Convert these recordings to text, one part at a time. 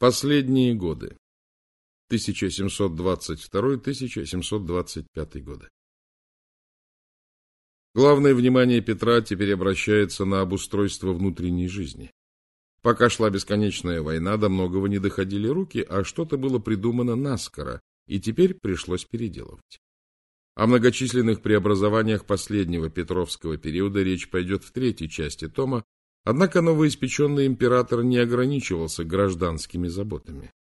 Последние годы. 1722-1725 годы. Главное внимание Петра теперь обращается на обустройство внутренней жизни. Пока шла бесконечная война, до многого не доходили руки, а что-то было придумано наскоро, и теперь пришлось переделывать. О многочисленных преобразованиях последнего Петровского периода речь пойдет в третьей части тома, Однако новоиспеченный император не ограничивался гражданскими заботами.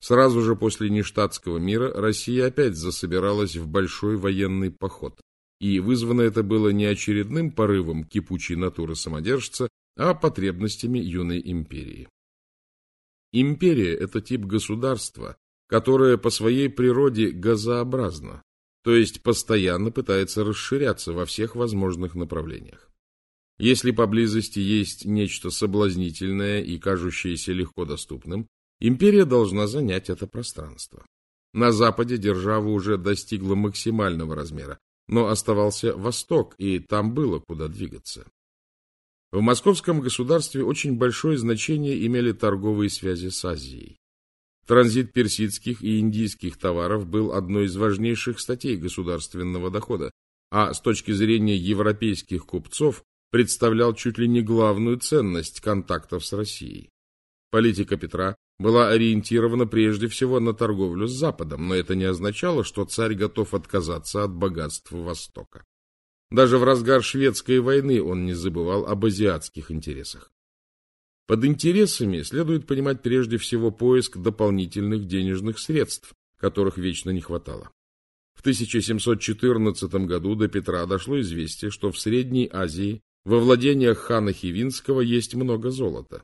Сразу же после нештатского мира Россия опять засобиралась в большой военный поход, и вызвано это было не очередным порывом кипучей натуры самодержца, а потребностями юной империи. Империя – это тип государства, которое по своей природе газообразно, то есть постоянно пытается расширяться во всех возможных направлениях. Если поблизости есть нечто соблазнительное и кажущееся легко доступным, империя должна занять это пространство. На Западе держава уже достигла максимального размера, но оставался Восток, и там было куда двигаться. В московском государстве очень большое значение имели торговые связи с Азией. Транзит персидских и индийских товаров был одной из важнейших статей государственного дохода, а с точки зрения европейских купцов представлял чуть ли не главную ценность контактов с Россией. Политика Петра была ориентирована прежде всего на торговлю с Западом, но это не означало, что царь готов отказаться от богатств Востока. Даже в разгар шведской войны он не забывал об азиатских интересах. Под интересами следует понимать прежде всего поиск дополнительных денежных средств, которых вечно не хватало. В 1714 году до Петра дошло известие, что в Средней Азии во владениях хана Хивинского есть много золота.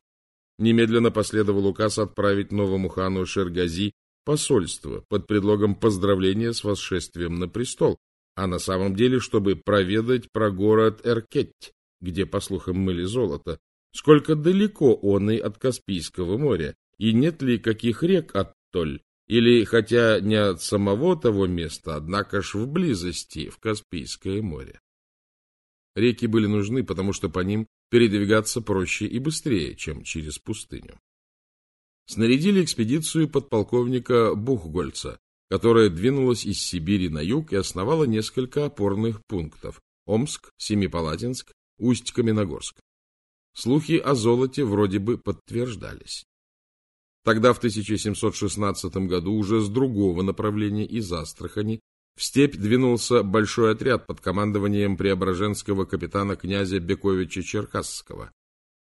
Немедленно последовал указ отправить новому хану Шергази посольство под предлогом поздравления с восшествием на престол, а на самом деле, чтобы проведать про город Эркеть, где, по слухам, мыли золото, сколько далеко он и от Каспийского моря, и нет ли каких рек оттоль, или, хотя не от самого того места, однако ж в близости, в Каспийское море. Реки были нужны, потому что по ним передвигаться проще и быстрее, чем через пустыню. Снарядили экспедицию подполковника Бухгольца, которая двинулась из Сибири на юг и основала несколько опорных пунктов – Омск, Семипалатинск, Усть-Каменогорск. Слухи о золоте вроде бы подтверждались. Тогда, в 1716 году, уже с другого направления из Астрахани в степь двинулся большой отряд под командованием преображенского капитана князя Бековича Черкасского.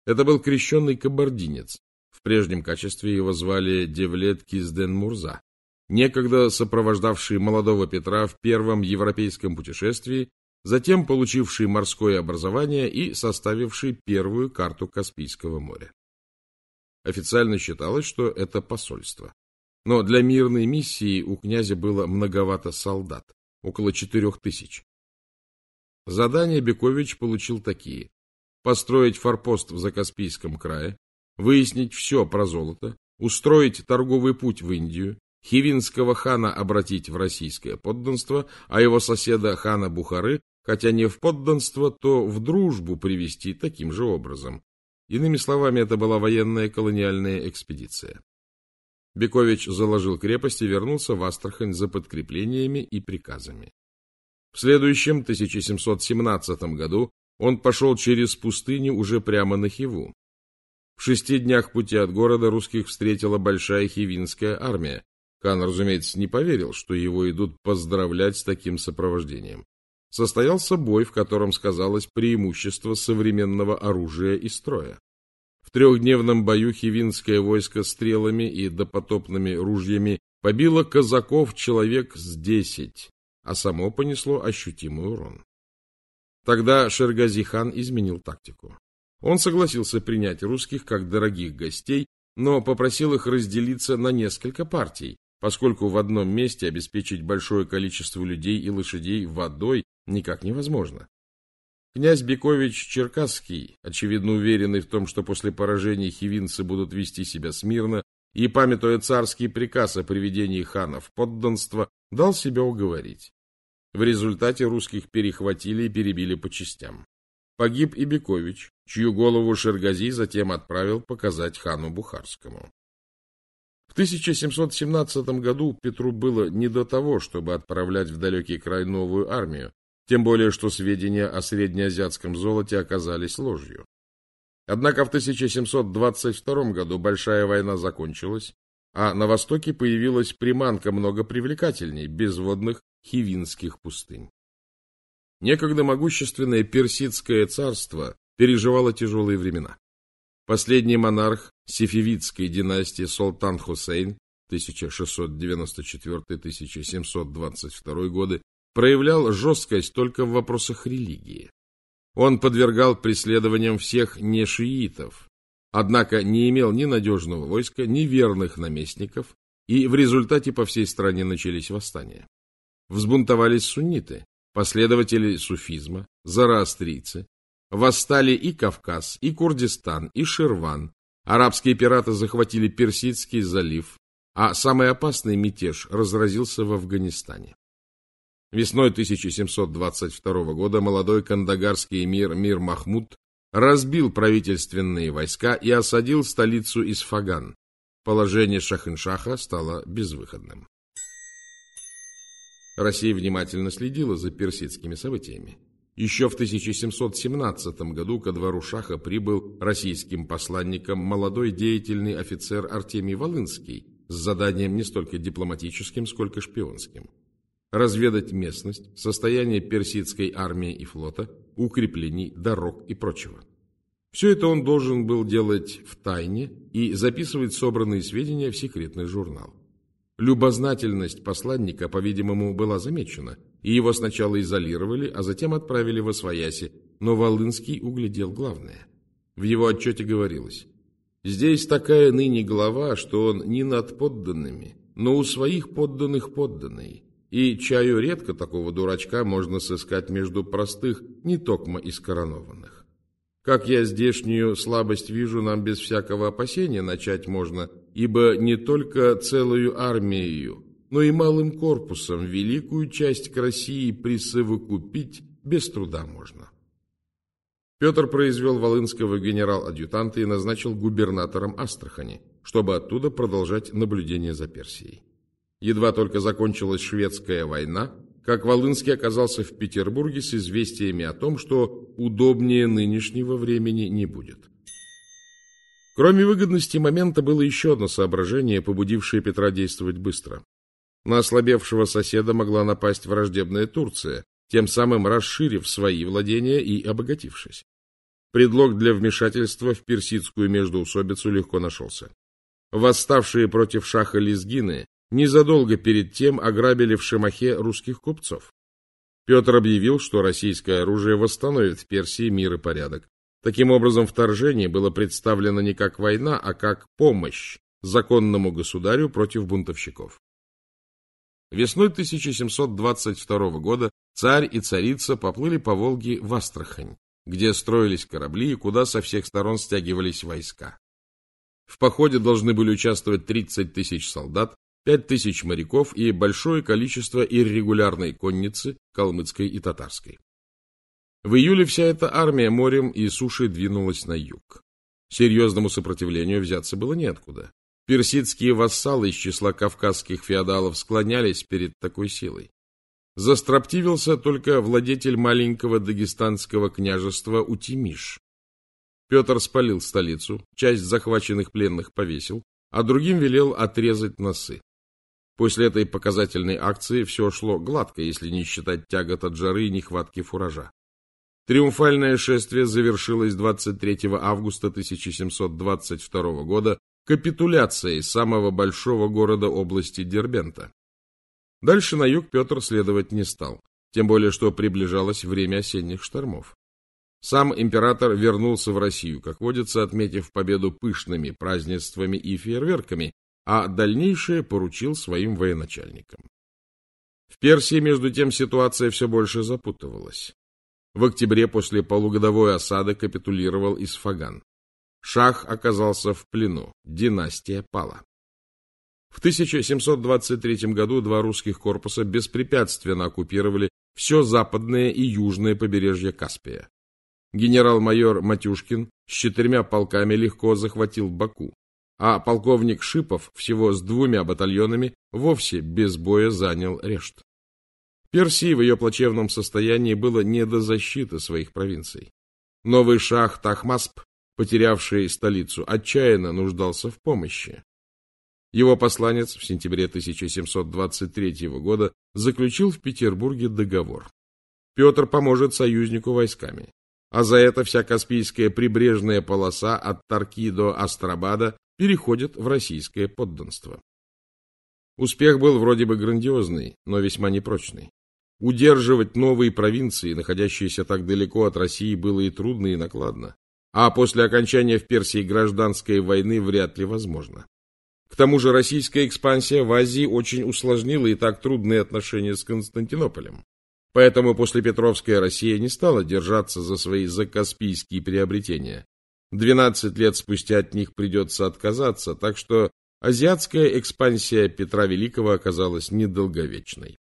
Это был крещенный кабардинец. В прежнем качестве его звали Девлет Кизден Мурза, некогда сопровождавший молодого Петра в первом европейском путешествии, затем получивший морское образование и составивший первую карту Каспийского моря. Официально считалось, что это посольство. Но для мирной миссии у князя было многовато солдат, около четырех тысяч. Задания Бекович получил такие. Построить форпост в Закаспийском крае, выяснить все про золото, устроить торговый путь в Индию, Хивинского хана обратить в российское подданство, а его соседа хана Бухары, хотя не в подданство, то в дружбу привести таким же образом. Иными словами, это была военная колониальная экспедиция. Бекович заложил крепость и вернулся в Астрахань за подкреплениями и приказами. В следующем, 1717 году, он пошел через пустыню уже прямо на Хиву. В шести днях пути от города русских встретила большая хивинская армия. Хан, разумеется, не поверил, что его идут поздравлять с таким сопровождением. Состоялся бой, в котором сказалось преимущество современного оружия и строя трехдневном бою хивинское войско стрелами и допотопными ружьями побило казаков человек с десять, а само понесло ощутимый урон. Тогда Шергази-хан изменил тактику. Он согласился принять русских как дорогих гостей, но попросил их разделиться на несколько партий, поскольку в одном месте обеспечить большое количество людей и лошадей водой никак невозможно. Князь Бекович Черкасский, очевидно уверенный в том, что после поражения хивинцы будут вести себя смирно, и, памятуя царский приказ о приведении хана в подданство, дал себя уговорить. В результате русских перехватили и перебили по частям. Погиб и Бекович, чью голову Шергази затем отправил показать хану Бухарскому. В 1717 году Петру было не до того, чтобы отправлять в далекий край новую армию, тем более что сведения о среднеазиатском золоте оказались ложью. Однако в 1722 году Большая война закончилась, а на востоке появилась приманка много привлекательней безводных хивинских пустынь. Некогда могущественное персидское царство переживало тяжелые времена. Последний монарх сефевидской династии Султан Хусейн 1694-1722 годы проявлял жесткость только в вопросах религии. Он подвергал преследованиям всех нешиитов, однако не имел ни надежного войска, ни верных наместников, и в результате по всей стране начались восстания. Взбунтовались сунниты, последователи суфизма, зороастрийцы, восстали и Кавказ, и Курдистан, и Ширван, арабские пираты захватили Персидский залив, а самый опасный мятеж разразился в Афганистане. Весной 1722 года молодой кандагарский эмир Мир Махмуд разбил правительственные войска и осадил столицу Исфаган. Положение Шахиншаха стало безвыходным. Россия внимательно следила за персидскими событиями. Еще в 1717 году ко двору Шаха прибыл российским посланником молодой деятельный офицер Артемий Волынский с заданием не столько дипломатическим, сколько шпионским разведать местность, состояние персидской армии и флота, укреплений, дорог и прочего. Все это он должен был делать в тайне и записывать собранные сведения в секретный журнал. Любознательность посланника, по-видимому, была замечена, и его сначала изолировали, а затем отправили во свояси, но Волынский углядел главное. В его отчете говорилось, «Здесь такая ныне глава, что он не над подданными, но у своих подданных подданный, и чаю редко такого дурачка можно сыскать между простых, не токмо из коронованных. Как я здешнюю слабость вижу, нам без всякого опасения начать можно, ибо не только целую армию, но и малым корпусом великую часть к России присовокупить без труда можно. Петр произвел Волынского генерал-адъютанта и назначил губернатором Астрахани, чтобы оттуда продолжать наблюдение за Персией. Едва только закончилась шведская война, как Волынский оказался в Петербурге с известиями о том, что удобнее нынешнего времени не будет. Кроме выгодности момента было еще одно соображение, побудившее Петра действовать быстро. На ослабевшего соседа могла напасть враждебная Турция, тем самым расширив свои владения и обогатившись. Предлог для вмешательства в персидскую междоусобицу легко нашелся. Восставшие против шаха лезгины незадолго перед тем ограбили в Шимахе русских купцов. Петр объявил, что российское оружие восстановит в Персии мир и порядок. Таким образом, вторжение было представлено не как война, а как помощь законному государю против бунтовщиков. Весной 1722 года царь и царица поплыли по Волге в Астрахань, где строились корабли и куда со всех сторон стягивались войска. В походе должны были участвовать 30 тысяч солдат, пять тысяч моряков и большое количество иррегулярной конницы, калмыцкой и татарской. В июле вся эта армия морем и сушей двинулась на юг. Серьезному сопротивлению взяться было неоткуда. Персидские вассалы из числа кавказских феодалов склонялись перед такой силой. Застроптивился только владетель маленького дагестанского княжества Утимиш. Петр спалил столицу, часть захваченных пленных повесил, а другим велел отрезать носы. После этой показательной акции все шло гладко, если не считать тягот от жары и нехватки фуража. Триумфальное шествие завершилось 23 августа 1722 года капитуляцией самого большого города области Дербента. Дальше на юг Петр следовать не стал, тем более что приближалось время осенних штормов. Сам император вернулся в Россию, как водится, отметив победу пышными празднествами и фейерверками, а дальнейшее поручил своим военачальникам. В Персии, между тем, ситуация все больше запутывалась. В октябре после полугодовой осады капитулировал Исфаган. Шах оказался в плену, династия пала. В 1723 году два русских корпуса беспрепятственно оккупировали все западное и южное побережье Каспия. Генерал-майор Матюшкин с четырьмя полками легко захватил Баку. А полковник Шипов всего с двумя батальонами вовсе без боя занял Решт. Персии в ее плачевном состоянии было не до защиты своих провинций. Новый шах Тахмасп, потерявший столицу, отчаянно нуждался в помощи. Его посланец в сентябре 1723 года заключил в Петербурге договор. Петр поможет союзнику войсками, а за это вся Каспийская прибрежная полоса от Тарки до Астрабада переходит в российское подданство. Успех был вроде бы грандиозный, но весьма непрочный. Удерживать новые провинции, находящиеся так далеко от России, было и трудно, и накладно. А после окончания в Персии гражданской войны вряд ли возможно. К тому же российская экспансия в Азии очень усложнила и так трудные отношения с Константинополем. Поэтому после Петровская Россия не стала держаться за свои закаспийские приобретения. 12 лет спустя от них придется отказаться, так что азиатская экспансия Петра Великого оказалась недолговечной.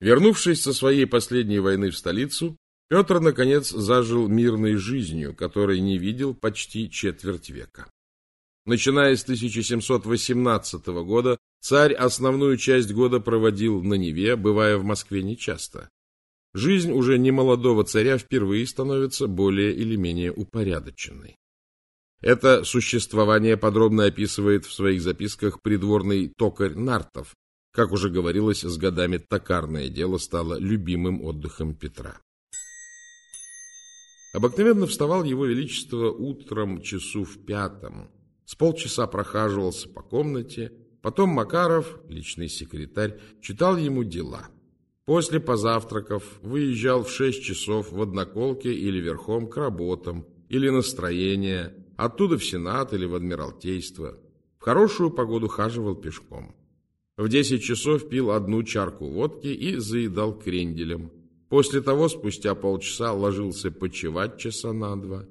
Вернувшись со своей последней войны в столицу, Петр, наконец, зажил мирной жизнью, которой не видел почти четверть века. Начиная с 1718 года, царь основную часть года проводил на Неве, бывая в Москве нечасто. Жизнь уже немолодого царя впервые становится более или менее упорядоченной. Это существование подробно описывает в своих записках придворный токарь Нартов, как уже говорилось, с годами токарное дело стало любимым отдыхом Петра. Обыкновенно вставал его величество утром часу в пятом, с полчаса прохаживался по комнате, потом Макаров, личный секретарь, читал ему дела. После позавтраков выезжал в шесть часов в одноколке или верхом к работам, или настроение, оттуда в Сенат или в Адмиралтейство. В хорошую погоду хаживал пешком. В десять часов пил одну чарку водки и заедал кренделем. После того, спустя полчаса, ложился почевать часа на два.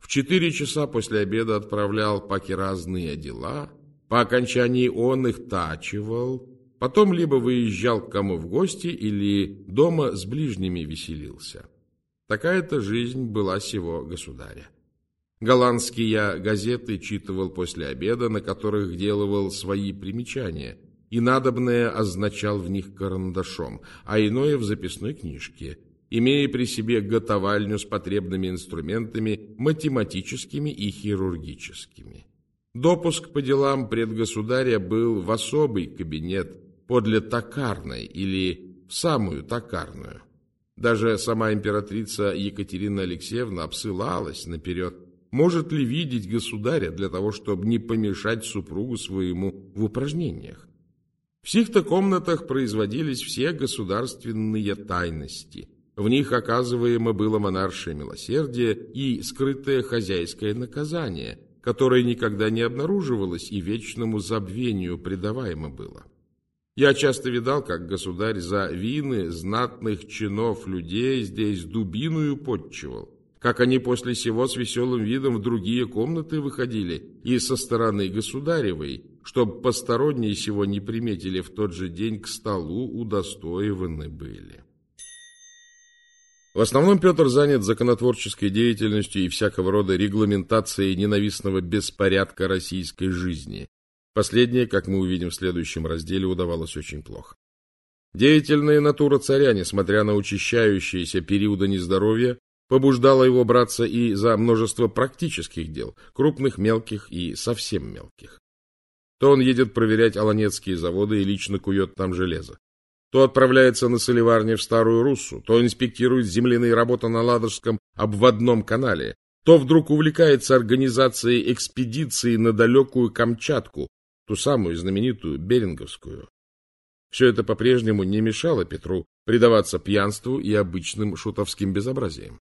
В четыре часа после обеда отправлял паки разные дела. По окончании он их тачивал. Потом либо выезжал к кому в гости, или дома с ближними веселился. Такая-то жизнь была сего государя. Голландские газеты читывал после обеда, на которых делывал свои примечания – и надобное означал в них карандашом, а иное в записной книжке, имея при себе готовальню с потребными инструментами математическими и хирургическими. Допуск по делам предгосударя был в особый кабинет подле токарной или в самую токарную. Даже сама императрица Екатерина Алексеевна обсылалась наперед, может ли видеть государя для того, чтобы не помешать супругу своему в упражнениях. В сих-то комнатах производились все государственные тайности. В них оказываемо было монаршее милосердие и скрытое хозяйское наказание, которое никогда не обнаруживалось и вечному забвению предаваемо было. Я часто видал, как государь за вины знатных чинов людей здесь дубиную подчивал, как они после сего с веселым видом в другие комнаты выходили и со стороны государевой, чтоб посторонние сего не приметили в тот же день к столу удостоиваны были. В основном Петр занят законотворческой деятельностью и всякого рода регламентацией ненавистного беспорядка российской жизни. Последнее, как мы увидим в следующем разделе, удавалось очень плохо. Деятельная натура царя, несмотря на учащающиеся периоды нездоровья, побуждала его браться и за множество практических дел, крупных, мелких и совсем мелких. То он едет проверять аланецкие заводы и лично кует там железо. То отправляется на соливарни в Старую Руссу, то инспектирует земляные работы на Ладожском обводном канале, то вдруг увлекается организацией экспедиции на далекую Камчатку, ту самую знаменитую Беринговскую. Все это по-прежнему не мешало Петру предаваться пьянству и обычным шутовским безобразиям.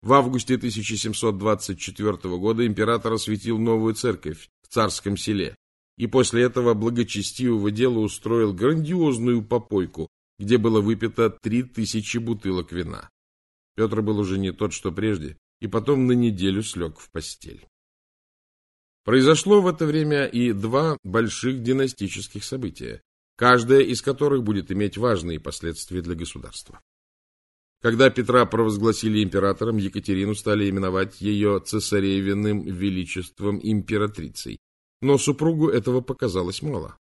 В августе 1724 года император осветил новую церковь в Царском селе, и после этого благочестивого дела устроил грандиозную попойку, где было выпито три тысячи бутылок вина. Петр был уже не тот, что прежде, и потом на неделю слег в постель. Произошло в это время и два больших династических события, каждое из которых будет иметь важные последствия для государства. Когда Петра провозгласили императором, Екатерину стали именовать ее цесаревиным величеством императрицей. Но супругу этого показалось мало.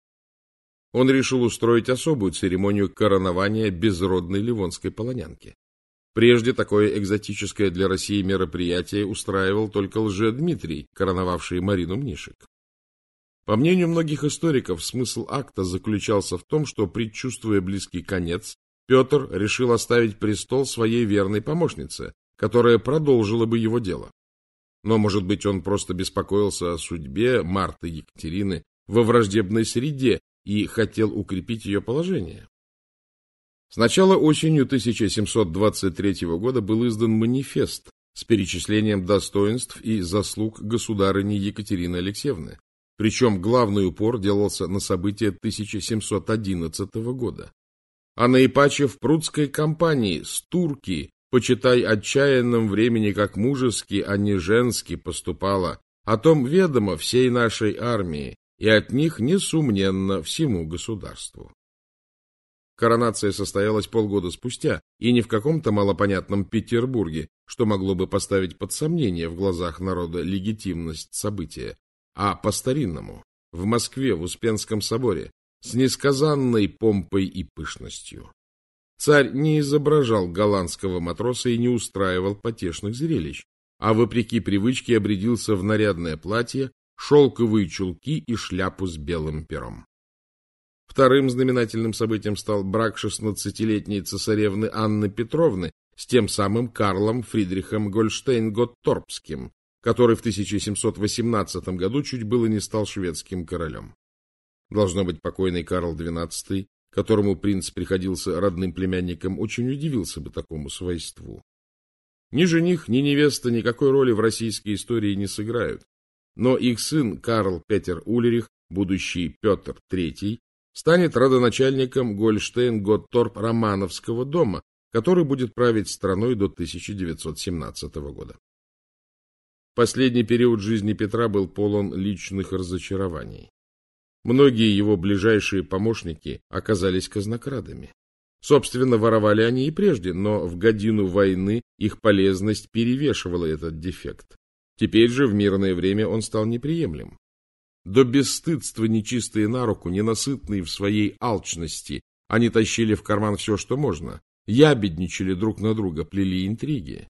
Он решил устроить особую церемонию коронования безродной ливонской полонянки. Прежде такое экзотическое для России мероприятие устраивал только лже-Дмитрий, короновавший Марину Мнишек. По мнению многих историков, смысл акта заключался в том, что, предчувствуя близкий конец, Петр решил оставить престол своей верной помощнице, которая продолжила бы его дело. Но, может быть, он просто беспокоился о судьбе Марты Екатерины во враждебной среде и хотел укрепить ее положение. Сначала осенью 1723 года был издан манифест с перечислением достоинств и заслуг государыни Екатерины Алексеевны, причем главный упор делался на события 1711 года. А наипаче в прудской кампании с турки, почитай отчаянном времени как мужески, а не женски поступала, о том ведомо всей нашей армии, и от них, несомненно, всему государству. Коронация состоялась полгода спустя, и не в каком-то малопонятном Петербурге, что могло бы поставить под сомнение в глазах народа легитимность события, а по-старинному, в Москве, в Успенском соборе, с несказанной помпой и пышностью. Царь не изображал голландского матроса и не устраивал потешных зрелищ, а вопреки привычке обрядился в нарядное платье, шелковые чулки и шляпу с белым пером. Вторым знаменательным событием стал брак шестнадцатилетней цесаревны Анны Петровны с тем самым Карлом Фридрихом Гольштейн-Готторпским, который в 1718 году чуть было не стал шведским королем. Должно быть, покойный Карл XII, которому принц приходился родным племянником, очень удивился бы такому свойству. Ни жених, ни невеста никакой роли в российской истории не сыграют, но их сын Карл Петер Улерих, будущий Петр III, станет родоначальником Гольштейн-Готторп-Романовского дома, который будет править страной до 1917 года. Последний период жизни Петра был полон личных разочарований. Многие его ближайшие помощники оказались казнокрадами. Собственно, воровали они и прежде, но в годину войны их полезность перевешивала этот дефект. Теперь же в мирное время он стал неприемлем. До бесстыдства нечистые на руку, ненасытные в своей алчности, они тащили в карман все, что можно, ябедничали друг на друга, плели интриги.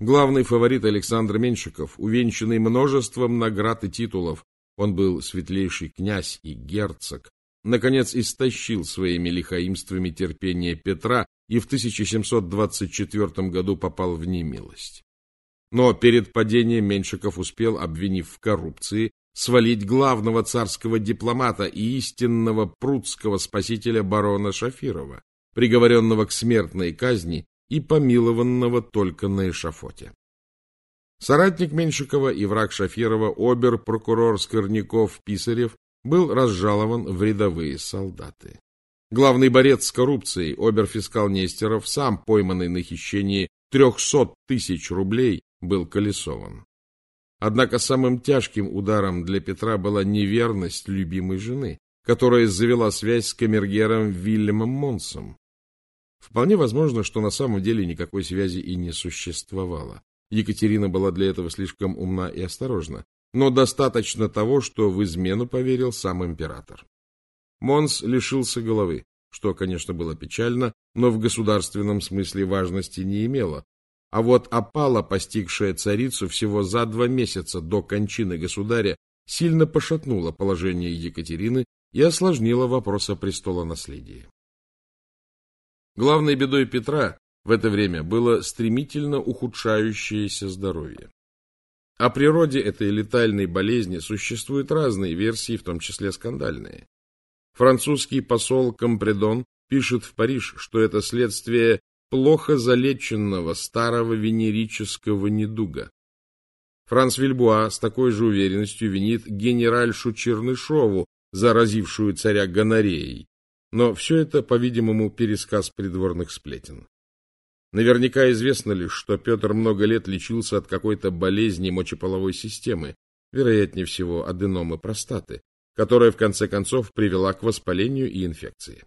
Главный фаворит Александр Меньшиков, увенчанный множеством наград и титулов, он был светлейший князь и герцог, наконец истощил своими лихаимствами терпение Петра и в 1724 году попал в немилость. Но перед падением Меньшиков успел, обвинив в коррупции, свалить главного царского дипломата и истинного прудского спасителя барона Шафирова, приговоренного к смертной казни и помилованного только на эшафоте. Соратник Меньшикова и враг Шафирова, обер-прокурор Скорняков-Писарев, был разжалован в рядовые солдаты. Главный борец с коррупцией, обер-фискал Нестеров, сам пойманный на хищении 300 тысяч рублей, был колесован. Однако самым тяжким ударом для Петра была неверность любимой жены, которая завела связь с камергером Вильямом Монсом. Вполне возможно, что на самом деле никакой связи и не существовало. Екатерина была для этого слишком умна и осторожна, но достаточно того, что в измену поверил сам император. Монс лишился головы, что, конечно, было печально, но в государственном смысле важности не имело, а вот опала, постигшая царицу всего за два месяца до кончины государя, сильно пошатнула положение Екатерины и осложнила вопрос о престолонаследии. Главной бедой Петра в это время было стремительно ухудшающееся здоровье. О природе этой летальной болезни существуют разные версии, в том числе скандальные. Французский посол Компредон пишет в Париж, что это следствие плохо залеченного старого венерического недуга. Франц Вильбуа с такой же уверенностью винит генеральшу Чернышову, заразившую царя гонореей. Но все это, по-видимому, пересказ придворных сплетен. Наверняка известно лишь, что Петр много лет лечился от какой-то болезни мочеполовой системы, вероятнее всего аденомы простаты, которая в конце концов привела к воспалению и инфекции.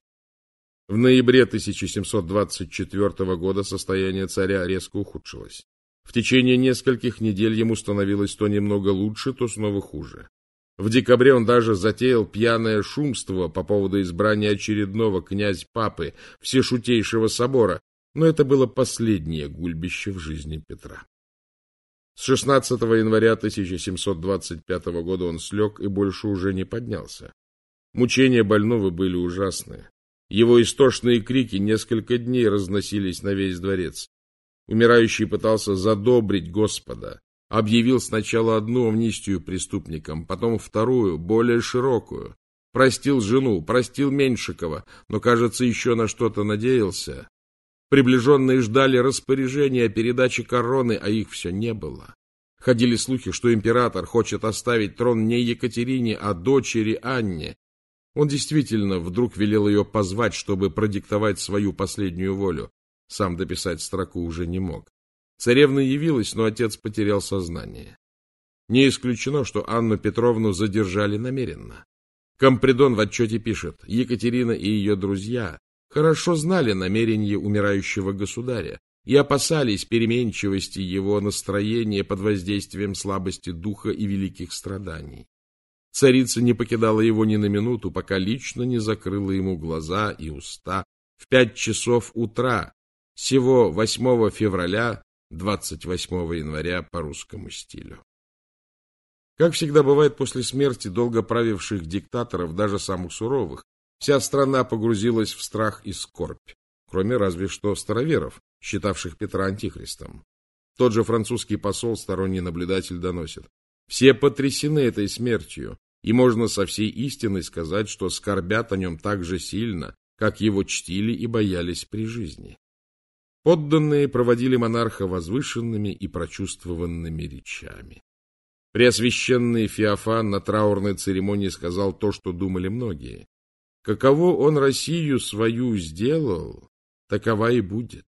В ноябре 1724 года состояние царя резко ухудшилось. В течение нескольких недель ему становилось то немного лучше, то снова хуже. В декабре он даже затеял пьяное шумство по поводу избрания очередного князь-папы Всешутейшего собора, но это было последнее гульбище в жизни Петра. С 16 января 1725 года он слег и больше уже не поднялся. Мучения больного были ужасные. Его истошные крики несколько дней разносились на весь дворец. Умирающий пытался задобрить Господа, объявил сначала одну амнистию преступникам, потом вторую, более широкую. Простил жену, простил Меньшикова, но, кажется, еще на что-то надеялся. Приближенные ждали распоряжения о передаче короны, а их все не было. Ходили слухи, что император хочет оставить трон не Екатерине, а дочери Анне. Он действительно вдруг велел ее позвать, чтобы продиктовать свою последнюю волю. Сам дописать строку уже не мог. Царевна явилась, но отец потерял сознание. Не исключено, что Анну Петровну задержали намеренно. Компридон в отчете пишет, Екатерина и ее друзья хорошо знали намерения умирающего государя и опасались переменчивости его настроения под воздействием слабости духа и великих страданий. Царица не покидала его ни на минуту, пока лично не закрыла ему глаза и уста в пять часов утра, всего 8 февраля 28 января по русскому стилю. Как всегда бывает после смерти долго правивших диктаторов, даже самых суровых, вся страна погрузилась в страх и скорбь, кроме разве что староверов, считавших Петра антихристом. Тот же французский посол, сторонний наблюдатель, доносит. Все потрясены этой смертью, и можно со всей истиной сказать, что скорбят о нем так же сильно, как его чтили и боялись при жизни. Подданные проводили монарха возвышенными и прочувствованными речами. Преосвященный Феофан на траурной церемонии сказал то, что думали многие. Каково он Россию свою сделал, такова и будет.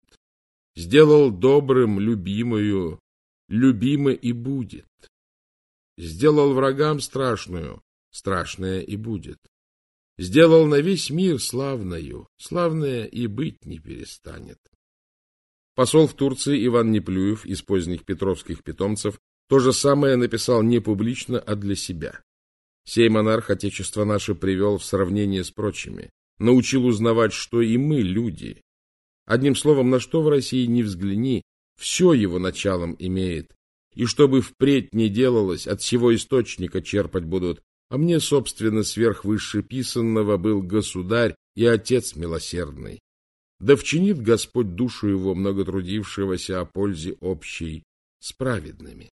Сделал добрым, любимую, любимо и будет. Сделал врагам страшную, страшное и будет. Сделал на весь мир славною, славное и быть не перестанет. Посол в Турции Иван Неплюев из поздних петровских питомцев то же самое написал не публично, а для себя. Сей монарх Отечество наше привел в сравнение с прочими, научил узнавать, что и мы люди. Одним словом, на что в России не взгляни, все его началом имеет, и чтобы впредь не делалось, от всего источника черпать будут, а мне, собственно, сверхвышеписанного был государь и отец милосердный. Да вчинит Господь душу его, многотрудившегося о пользе общей, с праведными.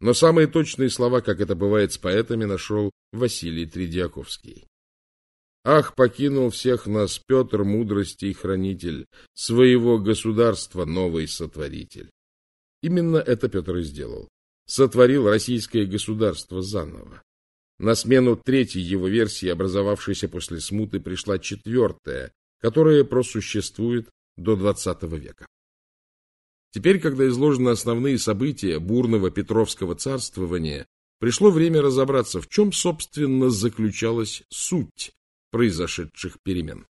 Но самые точные слова, как это бывает с поэтами, нашел Василий Тридиаковский. Ах, покинул всех нас Петр, мудрости и хранитель, своего государства новый сотворитель. Именно это Петр и сделал. Сотворил российское государство заново. На смену третьей его версии, образовавшейся после смуты, пришла четвертая, которое просуществует до XX века. Теперь, когда изложены основные события бурного Петровского царствования, пришло время разобраться, в чем, собственно, заключалась суть произошедших перемен.